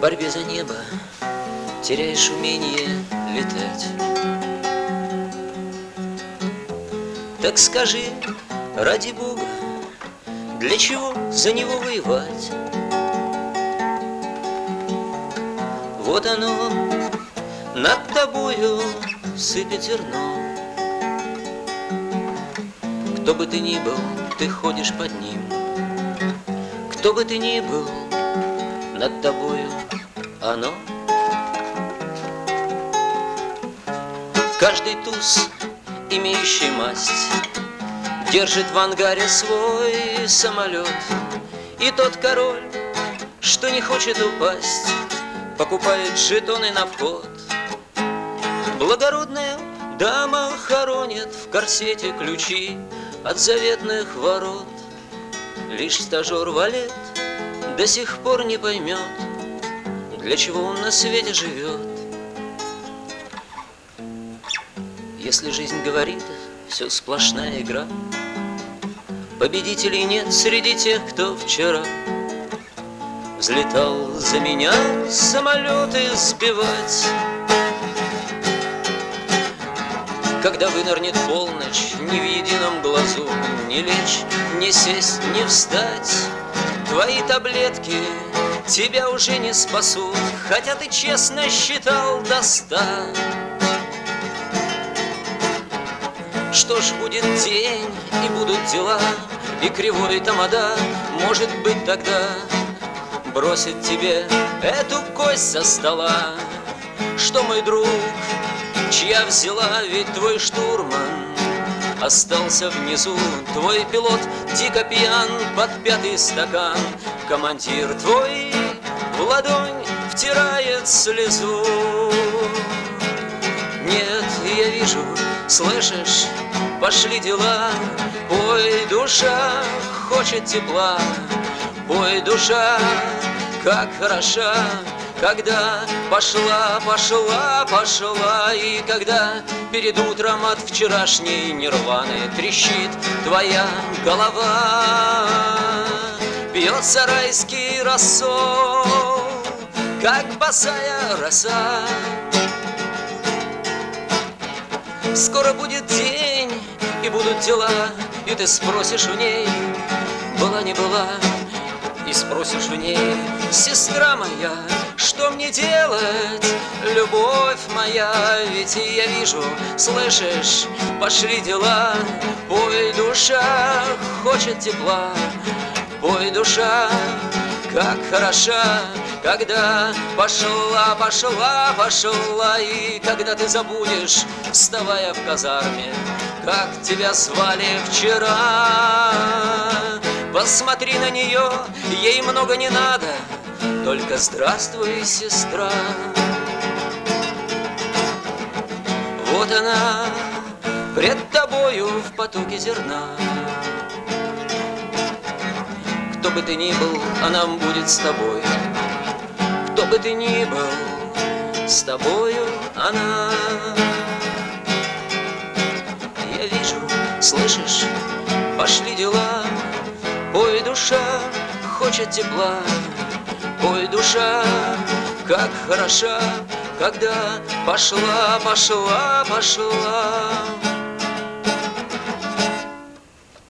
В борьбе за небо теряешь умение летать. Так скажи, ради Бога, для чего за него воевать? Вот оно над тобою сыпет зерно Кто бы ты ни был, ты ходишь под ним. Кто бы ты ни был, над тобою оно. Каждый туз, имеющий масть Держит в ангаре свой самолет. И тот король, что не хочет упасть Покупает жетоны на вход. Благородная дама хоронит в корсете ключи От заветных ворот. Лишь стажер валет до сих пор не поймет Для чего он на свете живет. Если жизнь говорит, все сплошная игра. Победителей нет среди тех, кто вчера Взлетал за меня самолеты сбивать. Когда вынырнет полночь, ни в едином глазу Не лечь, не сесть, не встать Твои таблетки тебя уже не спасут Хотя ты честно считал до ста Что ж, будет день и будут дела И кривой тамада, может быть, тогда Бросит тебе эту кость со стола. Что, мой друг, чья взяла Ведь твой штурман остался внизу Твой пилот дико пьян под пятый стакан. Командир твой в ладонь втирает слезу. Нет, я вижу, слышишь, пошли дела. Пой, душа, хочет тепла. Пой, душа, как хороша, когда пошла, пошла, пошла И когда перед утром от вчерашней нирваны Трещит твоя голова Бьется райский рассол, как босая роса. Скоро будет день, и будут дела И ты спросишь у ней, была не была и спросишь у ней, сестра моя, что мне делать, любовь моя? Ведь я вижу, слышишь, пошли дела, Пой, душа, хочет тепла, Пой, душа, как хороша, когда пошла, пошла, пошла. И когда ты забудешь, вставая в казарме Как тебя звали вчера. Посмотри на нее, ей много не надо Только здравствуй, сестра. Вот она пред тобою в потоке зерна. Кто бы ты ни был, она будет с тобой. Кто бы ты ни был, с тобою она. Я вижу, слышишь, пошли дела. Ой, душа хочет тепла, ой, душа, как хороша, когда пошла, пошла, пошла.